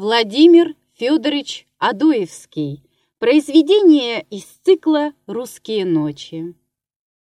Владимир Федорович Адоевский. Произведение из цикла «Русские ночи».